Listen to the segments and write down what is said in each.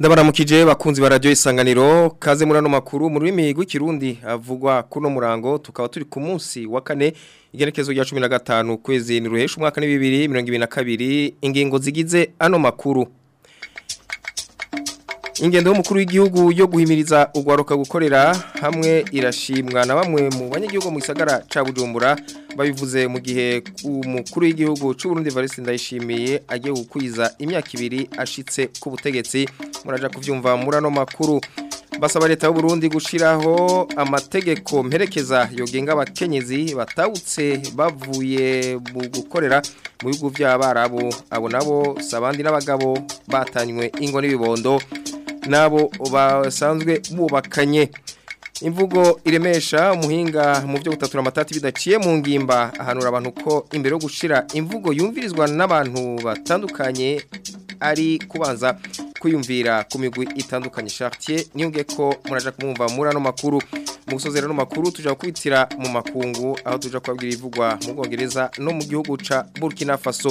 ndabaramukije bakunzi barajyo isanganiro kaze murano makuru mu rurimi rw'ikirundi avugwa kuno murango tukaba turi ku munsi wa kane igerekezo rya 15 kwezi ni ruhesha umwaka na kabiri ingingo zigize ano makuru ingendo y'umukuru w'igihugu yo guhimiriza ugwaruka gukorera hamwe irashimwa na bamwe mu banyagihugu mu gisagara ca Bujumbura babivuze mu gihe umukuru w'igihugu cy'u Burundi Valens Ndayishimiye agiye gukwiza imyaka ibiri ashitse ku butegetsi muraja kubyumva muri makuru basaba leta y'u Burundi gushiraho amategeko mperekeza yogenga abakenyezi batawutse bavuye mu gukorera mu bigo by'abarabu abo nabo sabandi n'abagabo batanywe ingo n'ibibondo nabo basanzwe bubakanye imvugo iremesha umuhinga mu byo gutatura amatati bidaciye mu ngimba ahanura abantu ko imbere yo gushira imvugo yumvirizwa n'abantu batandukanye ari kubanza kwiyumvira ku migwi itandukanye Chartier niyonge ko muraje kumva muri ano makuru mu gusozera no makuru tujya kwitira mu makungu aho tuja kwabwira ivugwa mu Bwongereza no mu gihugu ca Burkina Faso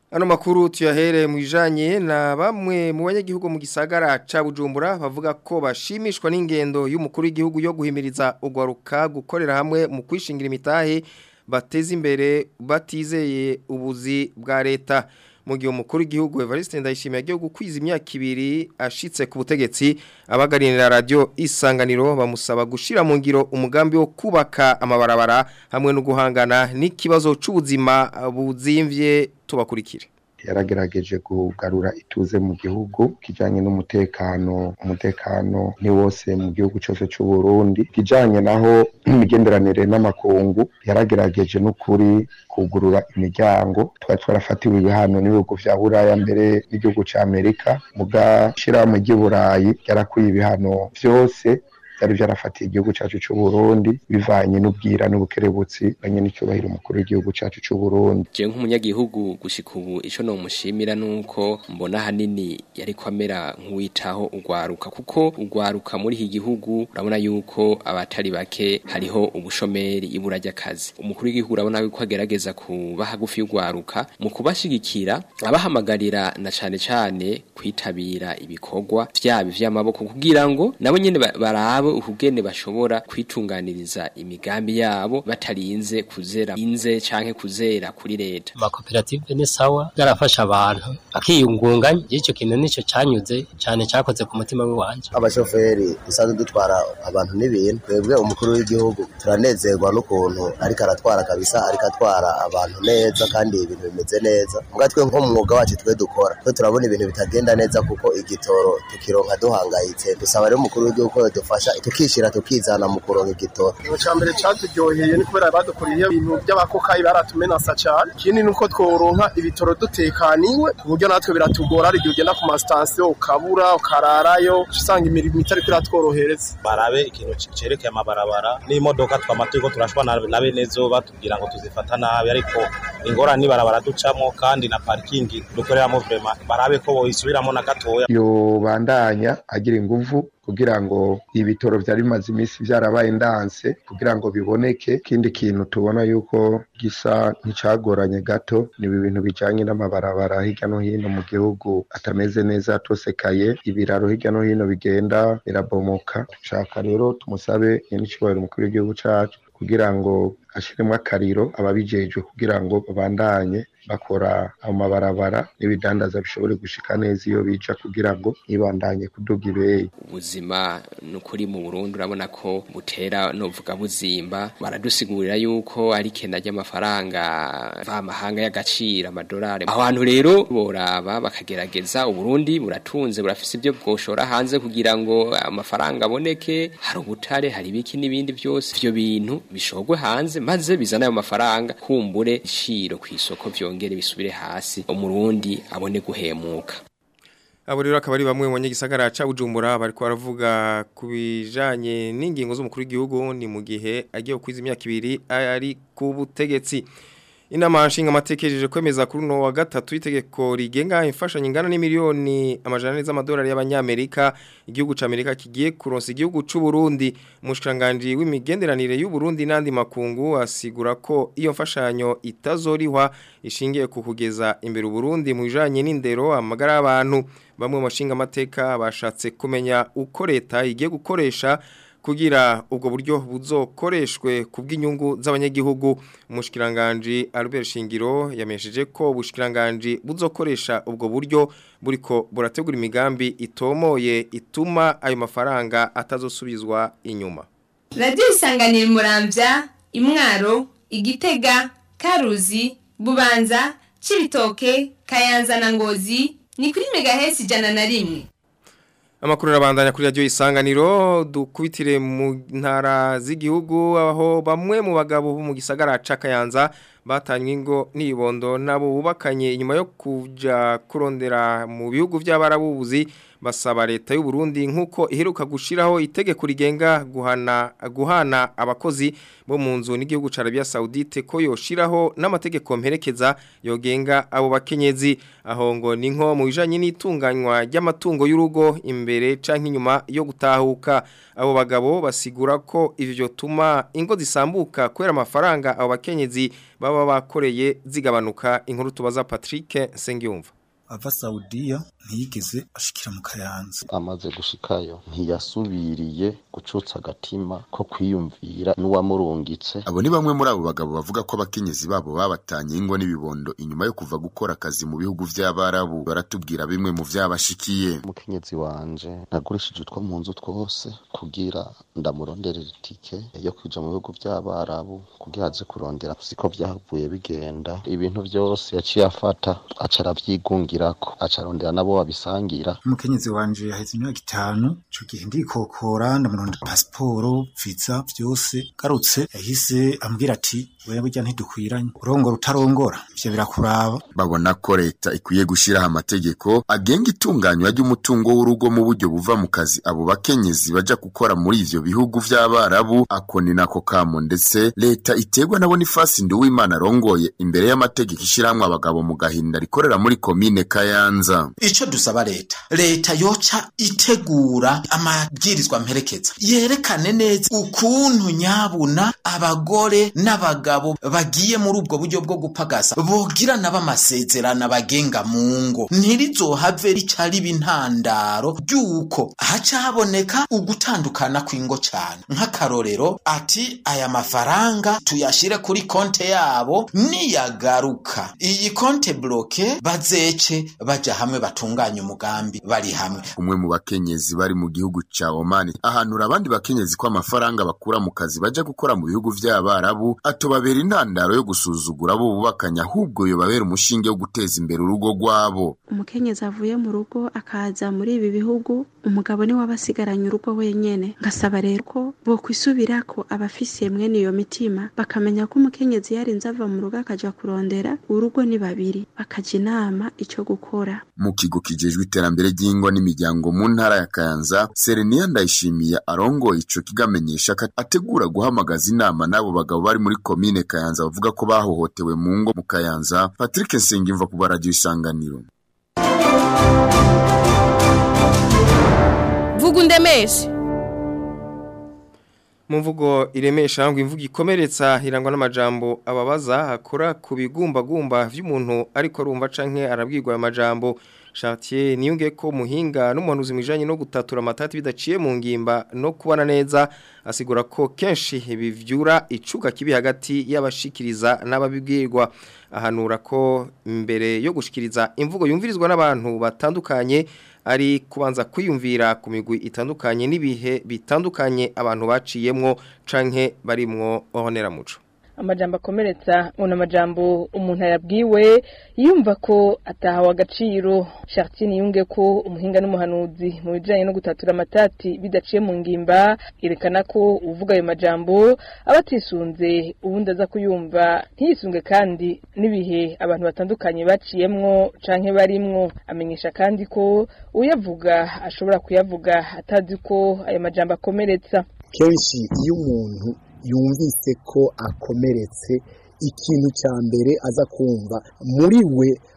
Ano makuru tuyahere mwijanye na bamwe mu banyagihugu mu gisagara ca Bujumbura bavuga ko bashimishwa n'ingendo y'umukuru w'igihugu yo guhimiriza ugwaruka gukorera hamwe mu kwishingira imitahe bateze imbere batizeye ubuzi bwa leta. mu gihe umukuru w'igihugu Evariste Ndayishimiye agiye gukwiza imyaka ibiri ashitse ku butegetsi abagarinira radio isanganiro bamusaba gushira mu ngiro umugambi wo kubaka amabarabara hamwe no guhangana n'ikibazo cy'ubuzima buzimvye tubakurikire yaragerageje kugarura ituze mu gihugu kijyanye n'umutekano umutekano ni wose mu gihugu cyose cy'u Burundi kijyanye naho n'imigenderanire n'amakungu yaragerageje n'ukuri kugurura imiryango twari twarafatiwe ibihano n'ibihugu bya buraya mbere n'igihugu cy'amerika mugashira mu ry'i burayi ryarakwiye ibihano byose byari byarafatiye igihugu cyacu cy'u Burundi bivanye n'ubwira n'ubukerebutsi banye n'icyubahiro umukuru w'igihugu cyacu cy'u Burundi je nk'umunyagihugu gushika ubu ico no mushimira nuko mbona hanini yari kwamera nk'uwitaho ugwaruka kuko ugwaruka muri iki gihugu urabona yuko abatari bake hariho ubushomeri ibura ry'akazi umukuru w'igihugu urabona yuko agerageza kuba hagufi y'ugwaruka mu kubashigikira abahamagarira na cyane cyane kwitabira ibikorwa byabi vy'amaboko kugira ngo nabo nyene barabe uhugene bashobora kwitunganiriza imigambi yabo batarinze kuzera inze canke kuzera kuri leta amakoperative ni sawa garafasha abantu akiyungunganya ico kintu nicyo cyanyuze cyane cyakoze ku mutima w'iwanje abashoferi dusanzwe dutwara abantu n'ibintu twebwe umukuru w'igihugu turanezerwa n'ukuntu ariko aratwara kabisa ariko atwara abantu neza kandi ibintu bimeze neza mbwa twe nk'umwuga wacu twe dukora twe turabona ibintu bitagenda neza kuko igitoro tukironka duhangayitse dusaba rero umukuru w'igihugu ko dufasha tukishyira tukizana mu kuronka igitoki mbere cyaturyoheye ni kubera badukoreye ibintu by'abakokayi baratumenasa cyane ikindi ni uko tworonka ibitoro dutekaniwe ku buryo natwe biratugora igihe ugenda ku masitasiyo ukabura ukararayo usanga imirimo itari iratworohereza barabe ikintu cyerekeye amabarabara n'imodoka twama turiko turashwa na bene zo batubwira ngo tuzifata nabi ariko ingorane barabara ducamo kandi na parikingi dukoreramo vrema barabe ko boyisubiramo na gatoya yobandanya agira ingufu, kugira ngo ibitoro byari bimaze iminsi byarabaye ndanse kugira ngo biboneke ikindi kintu tubona yuko gisa nk'icyagoranye gato ni ibintu bijyanye n'amabarabara hirya no hino mu gihugu atameze neza atosekaye ibiraro hirya no hino bigenda birabomoka dushaka rero tumusabe n'icyubahiro umukuru w'igihugu cyacu kugira ngo ashyiremo akariro ababijejwe kugira ngo babandanye bakora amabarabara n'ibidandaza bishobore gushika neza iyo bica kugira ngo nibandanye kuduga ibeyi ubuzima nukuri mu burundu urabona ko butera novuga buzimba baradusigurira yuko ari kenda ry'amafaranga vamahanga y'agaciro amadolari abantu rero boraba bakagerageza uburundi buratunze burafise ibyo bwoshora hanze kugira ngo amafaranga aboneke hari ubutare hari ibiki n'ibindi byose ibyo bintu bishogwe hanze maze bizana ayo mafaranga kumbure iciro ku isoko byose byongere bisubire hasi umurundi abone guhemuka abo rero akaba ari bamwe mu banyagisagara ca Bujumbura bari kwaravuga kubijanye n'ingingo z'umukuru w'igihugu ni mu gihe agiye kwiza imyaka ibiri ari ku butegetsi Inama nshinga amatekereje kwemeza kuri uno wa gatatu itegeko rigenga imfashanyo ingana n'imiliyoni amajana z'amadolari y'abanyamerika igihugu ca Amerika kigiye kuronsa igihugu cy’u Burundi umushikanganje w'imigenderanire y'u Burundi n'andi makungu asigura ko iyo mfashanyo itazorihwa ishingiye ku kugeza imbere Burundi mu bijanye n'indero amagara y'abantu bamwe mu bashinga amateka bashatse kumenya uko leta igiye gukoresha kugira ubwo buryo buzokoreshwe kubw’inyungu bw'inyungu z'abanyagihugu umushyikiranganji Albert Shingiro yamenyesheje ko ubushyikiranganji buzokoresha ubwo buryo buriko burategura imigambi itomoye ituma ayo mafaranga atazosubizwa inyuma radiyo isanganira murambya imwaro igitega karuzi bubanza cibitoke kayanza na ngozi ni kuri megahesi ijana na rimwe amakuru arabandanya kuri radiyo isanganiro dukubitire mu ntara z'igihugu aho bamwe mu bagabo mu gisagara ca Kayanza batanye ingo n'ibondo nabo bubakanye inyuma yo kujya kurondera mu bihugu by'abarabubuzi basaba leta y'u Burundi nk'uko iheruka gushyiraho itegeko rigenga guhana guhana abakozi bo mu nzu n'igihugu cya Arabia Saudite ko yoshiraho n'amategeko mperekeza yogenga abo bakenyezi aho ngo ni nko mu bijanye n'itunganywa ry'amatungo y'urugo imbere canke inyuma yo gutahuka abo bagabo basigura ko ivyo tuma ingo zisambuka kwera amafaranga abo bakenyezi baba baba bakoreye zigabanuka inkuru tubaza Patrick Nsengiyumva ava Saudiya ntiyigeze ashikira mu Kayanza amaze gushikayo ntiyasubiriye gucutsa agatima ko kwiyumvira n'uwamurungitse abo ni bamwe muri abo bagabo bavuga ko abakenyezi babo babatanye ingo n'ibibondo inyuma yo kuva gukora akazi mu bihugu by'abarabu baratubwira bimwe mu byabashikiye umukenyezi wanje nagurishije utwo mu nzu twose kugira ndamuronderera itike yo kuja mu bihugu by'abarabu kugira aze kurondera siko byavuye bigenda ibintu byose yaciye afata aca aravyigungira abihugirako acarondera nabo babisangira umukenyezi wanje yaheze imyaka itanu ico gihe ndikokora ndamurondera pasiporo viza vyose garutse yahise ambwira ati wewe ujya ntidukwiranye urongora utarongora ibyo birakuraba babona ko leta ikwiye gushyiraho amategeko agenga itunganywa ry'umutungo w'urugo mu buryo buva mu kazi abo bakenyezi bajya gukora muri ivyo bihugu vy'abarabu akoni nako kamo ndetse leta iterwa nabo n'ifasi ndiwimana arongoye imbere y'amategeko ishyirahamwe abagabo mu gahinda rikorera muri komine kayanza icyo dusaba leta leta yoca itegura amabwirizwa mperekeza yerekane neza ukuntu nyabuna abagore n'abagabo ngabo bagiye muri ubwo buryo bwo gupagasa bogirana bamasezerano bagenga mu ngo ntirizohave ricyari ibintandaro by'uko haca ugutandukana kw'ingo cyane nk'akarorero ati aya mafaranga tuyashyire kuri konte yabo niyagaruka iyi konte buroke bazeke bajya hamwe batunganya umugambi bari hamwe umwe mu bakenyezi bari mu gihugu cya omani ahanura abandi bakenyezi ko amafaranga bakura mu kazi bajya gukora mu bihugu by'abarabu atoba bibabera intandaro yo gusuzugura abo bubakanye ahubwo bibabera umushinge wo guteza imbere urugo rwabo umukenyezi avuye mu rugo akaza muri ibi bihugu umugabo niwe aba urugo wenyine ngasaba rero ko bokwisubira ko abafise mwene iyo mitima bakamenya ko umukenyezi yarinze ava mu rugo akajya kurondera urugo ni babiri bakajya inama icyo gukora mu kigo kijejwe iterambere ry'ingo n'imiryango mu ntara ya kayanza sereniya ndayishimiye arongoye icyo kigamenyesha ko ategura guhamagaza inama n'abo bagabo bari muri komine Komine Kayanza bavuga ko bahohotewe mu ngo mu Kayanza Patrick Nsengimva ku baradiyo isanganiro mu mvugo iremesha ngo imvugo ikomeretsa irangwa n'amajambo ababaza akora ku bigumbagumba by'umuntu ariko arumva canke arabwirwa amajambo Chartier niyonge ko muhinga n'umuhanuzi mwijanye no gutatura amatati bidaciye mu ngimba no kubana neza asigura ko kenshi bivyura icuka kibi hagati y'abashikiriza n'ababibwirwa ahanura ko mbere yo gushikiriza imvugo yumvirizwa n'abantu batandukanye ari kubanza kwiyumvira ku migwi itandukanye n'ibihe bitandukanye abantu baciyemwo canke barimwo honeramuco amajambo akomeretsa uno majambo umuntu yabwiwe yumva ko atahawe agaciro Chartine yunge ko umuhinga n'umuhanuzi mu bijanye no gutatura amatati bidaciye mu ngimba yerekana ko uvuga ayo majambo aba atisunze ubundi aza kuyumva ntiyisunge kandi n'ibihe abantu batandukanye baciyemo canke barimwo amenyesha kandi ko uyavuga ashobora kuyavuga atazi ko ayo majambo akomeretsa kenshi iyo umuntu yumvise ko akomeretse ikintu cya mbere aza kumva muri we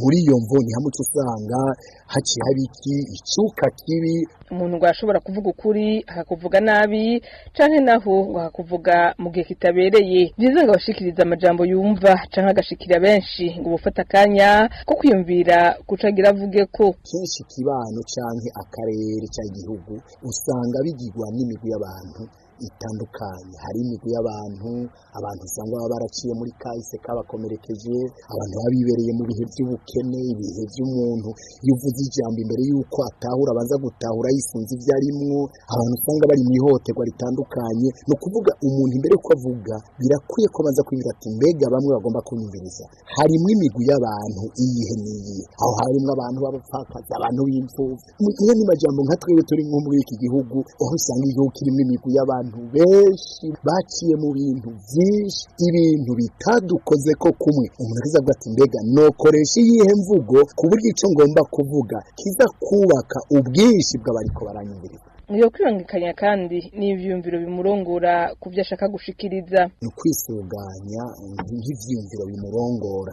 muri iyo mvo ni hamwe usanga haciye hari iki icyuka kibi umuntu ngo ashobora kuvuga ukuri akakuvuga nabi cyane naho ngo akakuvuga mu gihe kitabereye byiza ngo abashikiriza amajambo yumva cyangwa agashikira benshi ngo bufata akanya ko kwiyumvira kucagira avuge ko kenshi kibano canke akarere cy'igihugu usanga bigirwa n'imigwi y'abantu itandukanye hari imigwi y'abantu abantu usanga baba baraciye muri kahise kabakomerekeje abantu baba bibereye mu bihe by'ubukene ibihe by'umuntu iyo uvuze ijambo imbere y'uko atahura abanza gutahura yisunze ibyo arimwo abantu usanga bari mu ihohoterwa ritandukanye ni ukuvuga umuntu imbere ko avuga birakwiye ko abanza kwibwira ati mbega bamwe bagomba kunyumviriza harimo imigwi y'abantu iyihe n'iyihe aho harimo abantu b'abapfakazi abantu b'imfubyi mu gihe n'amajambo nka twebwe turi nko muri iki gihugu aho usanga igihugu kirimo imigwi y'abantu abantu benshi baciye mu bintu byinshi ibintu bitadukoze ko kumwe umuntu avuga ati mbega nokoresha iyihe mvugo ku buryo icyo ngomba kuvuga kiza kubaka ubwinshi bw'abariko baranyumviriza yo kwiyongekanya kandi n'ibyiyumviro bimurongora ku byo ashaka gushikiriza ni ukwisuganya nk'ibyiyumviro bimurongora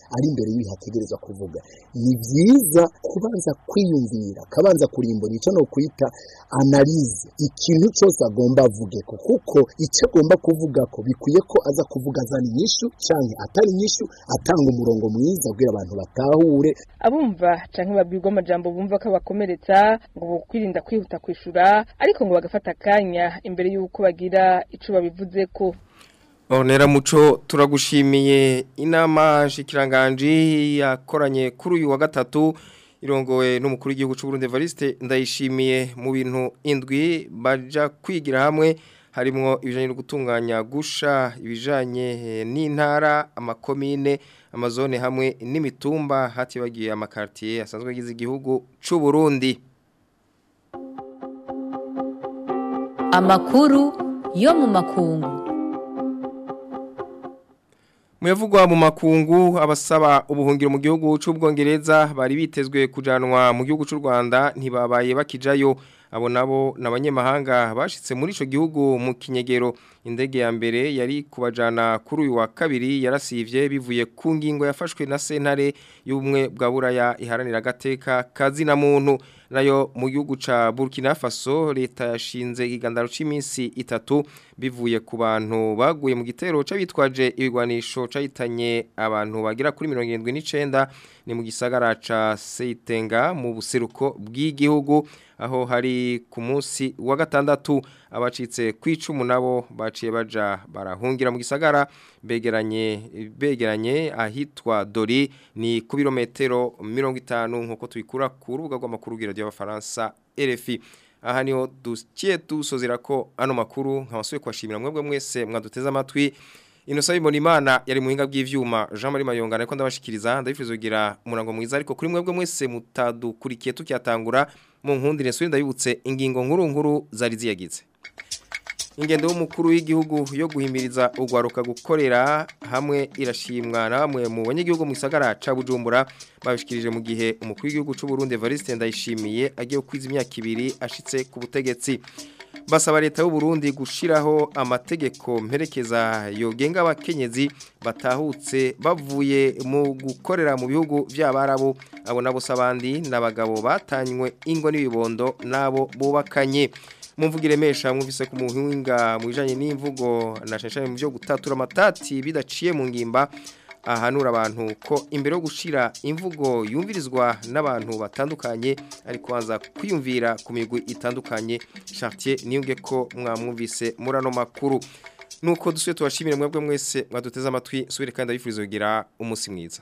ari imbere y'ibihe ategereza kuvuga ni byiza kubanza kwiyumvira akabanza kurimbura icyo ni ukwita analize ikintu cyose agomba avuge kuko icyo agomba kuvuga ko bikwiye ko aza kuvuga azana inyishu cyane atari inyishu atanga umurongo mwiza ubwira abantu batahure abumva cyangwa babwirwa amajambo bumva ko abakomeretsa ngo kwirinda kwihuta kwishyura ariko ngo bagafata akanya imbere y'uko bagira icyo babivuze ko Onera muco turagushimiye inama shikiranganji yakoranye kuri uyu wa gatatu irongowe n'umukuru w'igihugu cy'u Burundi Evariste ndayishimiye mu bintu indwi baja kwigira hamwe harimo ibijanye no gutunganya gusha ibijanye eh, n'intara amakomine amazone hamwe n'imitumba hatibagiye amakartier asanzwe agize igihugu cy'u Burundi Amakuru yo mu makungu Muyavugwa mu makungu abasaba ubuhungiro mu gihugu cy'ubwongereza bari bitezwe kujanwa mu gihugu cy'u Rwanda ntibabaye bakijayo abo nabo n'abanyamahanga bashitse muri ico gihugu mu kinyegero indege ya mbere yari kubajana kuri uyu wa kabiri yarasivye bivuye ku ngingo yafashwe na sentare y'ubumwe bwa buraya iharanira gateka kazi na muntu nayo mu gihugu ca Burkina Faso leta yashinze igandaro c'iminsi itatu bivuye ku bantu baguye mu gitero c'abitwaje ibigwanisho cahitanye abantu bagira kuri 79 ni mu gisagara ca Seitenga mu busiruko bw'igihugu aho hari ku munsi wa gatandatu abacitse ku icumu nabo baciye baja barahungira mu gisagara begeranye begeranye ahitwa Dori ni ku birometero 50 nkuko tubikura ku rubuga rw'amakuru y'iradiyo y'abafaransa RFI aha niho dukiye dusozera ko ano makuru nkabasubiye kubashimira mwebwe mwese mwaduteze amatwi inosa y'imana yari muhinga bw'ibyuma jean marie mayungana ariko ndabashikiriza ndabifuza kugira umurango mwiza ariko kuri mwebwe mwese mutadukurikiye tucyatangura mu nkundire suri ndabibutse ingingo nkuru nkuru zari ziyagize ingendo y'umukuru w'igihugu yo guhimiriza ugwaruka gukorera hamwe irashimwa na bamwe mu banyagihugu mu gisagara ca Bujumbura babishikirije mu gihe umukuru w'igihugu cy'u Burundi Evariste Ndayishimiye agiye kwiza imyaka ibiri ashitse ku butegetsi basaba leta y'u Burundi gushiraho amategeko mperekeza yogenga abakenyezi batahutse bavuye mu gukorera mu bihugu by'abarabo abo nabo sabandi nabagabo batanywe ingo n'ibibondo nabo bubakanye mumvugire mesha mwumvise ku muhinga mwijanye n'imvugo na shenshane mu byo gutatura amatati bidaciye mu ngimba ahanura abantu ko imbere yo gushira imvugo yumvirizwa n'abantu batandukanye ari kubanza kwiyumvira ku migwi itandukanye chantier niyumve ko mwamwumvise murano makuru nuko dusuye tubashimire mwebwe mwese mwaduteze amatwi subire kandi abifuza kugira umunsi mwiza